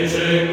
Jerzy